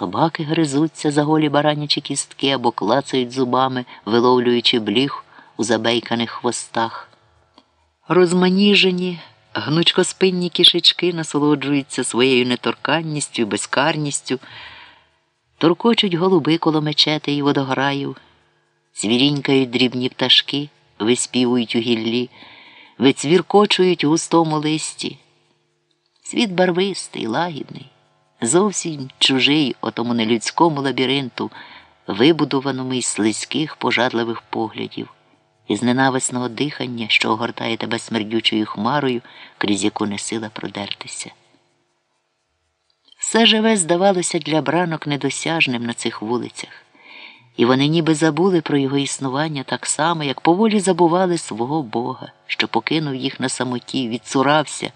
Собаки гризуться за голі баранячі кістки або клацають зубами, виловлюючи бліг у забейканих хвостах. Розманіжені, гнучкоспинні кішечки насолоджуються своєю неторканністю, безкарністю, торкочуть голуби коло мечети і водограїв, звірінькають дрібні пташки, виспівують у гіллі, вицвіркочують у густому листі. Світ барвистий, лагідний, зовсім чужий отому нелюдському лабіринту, вибудованому із слизьких пожадливих поглядів, із ненависного дихання, що огортає тебе смердючою хмарою, крізь яку не сила продертися. Все живе здавалося для бранок недосяжним на цих вулицях, і вони ніби забули про його існування так само, як поволі забували свого Бога, що покинув їх на самоті, відцурався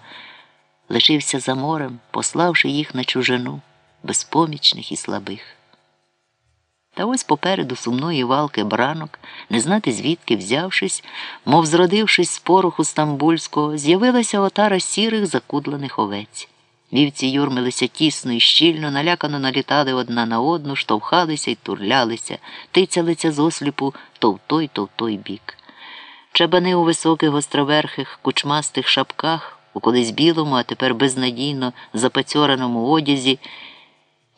лишився за морем, пославши їх на чужину, безпомічних і слабих. Та ось попереду сумної валки бранок, не знати звідки взявшись, мов зродившись з пороху стамбульського, з'явилася отара сірих закудлених овець. Вівці юрмилися тісно і щільно, налякано налітали одна на одну, штовхалися й турлялися, тицялися з осліпу то в той, то в той бік. Чабани у високих гостроверхих, кучмастих шапках у колись білому, а тепер безнадійно запацьораному одязі,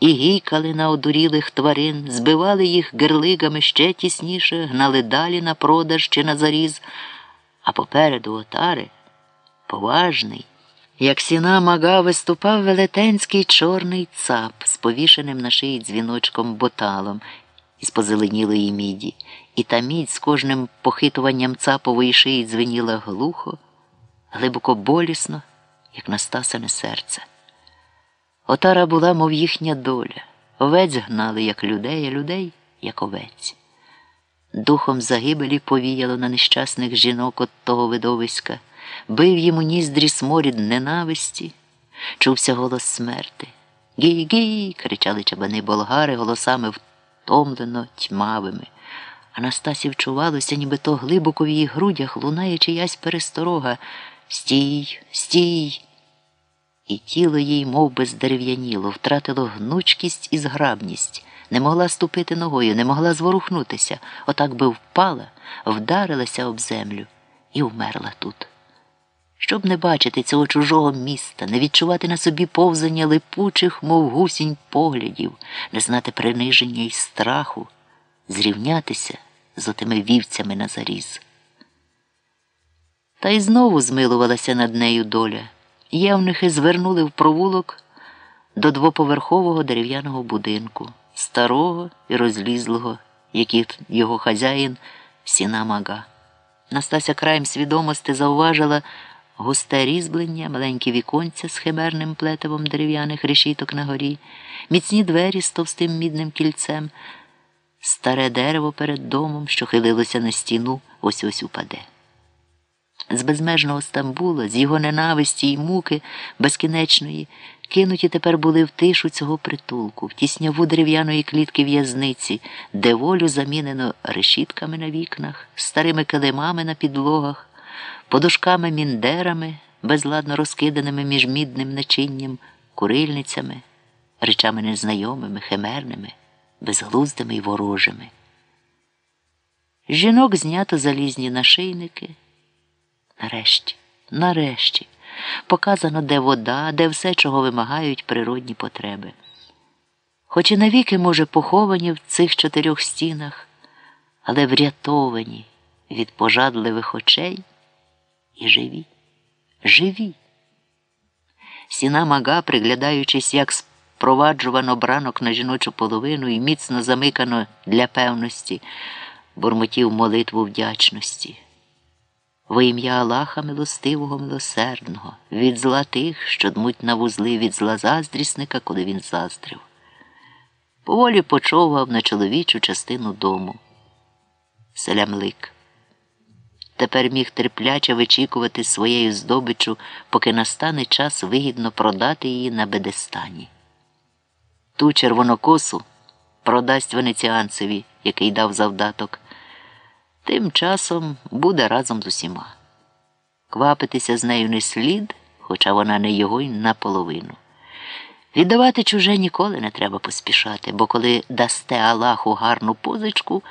і гійкали на одурілих тварин, збивали їх герлигами ще тісніше, гнали далі на продаж чи на заріз, а попереду отари поважний. Як сіна мага виступав велетенський чорний цап з повішеним на шиї дзвіночком боталом із позеленілої міді, і та мідь з кожним похитуванням цапової шиї дзвеніла глухо глибоко болісно, як настасане серце. Отара була, мов їхня доля, овець гнали, як людей, а людей, як овець. Духом загибелі повіяло на нещасних жінок от того видовиська, бив їм у ніздрі сморід ненависті, чувся голос смерти. Гій, гій. кричали чабани болгари голосами втомлено тьмавими. Анастасі вчувалося, ніби то глибоко в її грудях лунає чиясь пересторога. Стій, стій. І тіло їй мов би, здерев'яніло, втратило гнучкість і зграбність, не могла ступити ногою, не могла зворухнутися, отак би впала, вдарилася об землю і вмерла тут. Щоб не бачити цього чужого міста, не відчувати на собі повзання липучих, мов гусінь поглядів, не знати приниження й страху, зрівнятися з отими вівцями на заріз. Та й знову змилувалася над нею доля. Євнихи звернули в провулок до двоповерхового дерев'яного будинку, старого і розлізлого, який його хазяїн сіна мага. Настася краєм свідомості зауважила густе різьблення, маленькі віконця з химерним плетивом дерев'яних решіток на горі, міцні двері з товстим мідним кільцем, старе дерево перед домом, що хилилося на стіну, ось ось упаде з безмежного Стамбула, з його ненависті й муки безкінечної, кинуті тепер були в тишу цього притулку, в тісняву дерев'яної клітки в'язниці, де волю замінено решітками на вікнах, старими килимами на підлогах, подушками міндерами, безладно розкиданими між мідним начинням, курильницями, речами незнайомими, химерними, безглуздими й ворожими. Жінок знято залізні нашийники. Нарешті, нарешті, показано, де вода, де все, чого вимагають природні потреби. Хоч і навіки, може, поховані в цих чотирьох стінах, але врятовані від пожадливих очей і живі, живі. Сіна мага, приглядаючись, як спроваджувано бранок на жіночу половину і міцно замикано для певності, бурмотів молитву вдячності. Во ім'я Аллаха милостивого, милосердного, від зла тих, що дмуть на вузли від зла заздрісника, коли він заздрив. Поволі почовгав на чоловічу частину дому. Селямлик. Тепер міг терпляче вичікувати своєю здобичу, поки настане час вигідно продати її на бедестані. Ту червонокосу продасть венеціанцеві, який дав завдаток. Тим часом буде разом з усіма. Квапитися з нею не слід, хоча вона не його й наполовину. Віддавати чуже ніколи не треба поспішати, бо коли дасте Аллаху гарну позичку,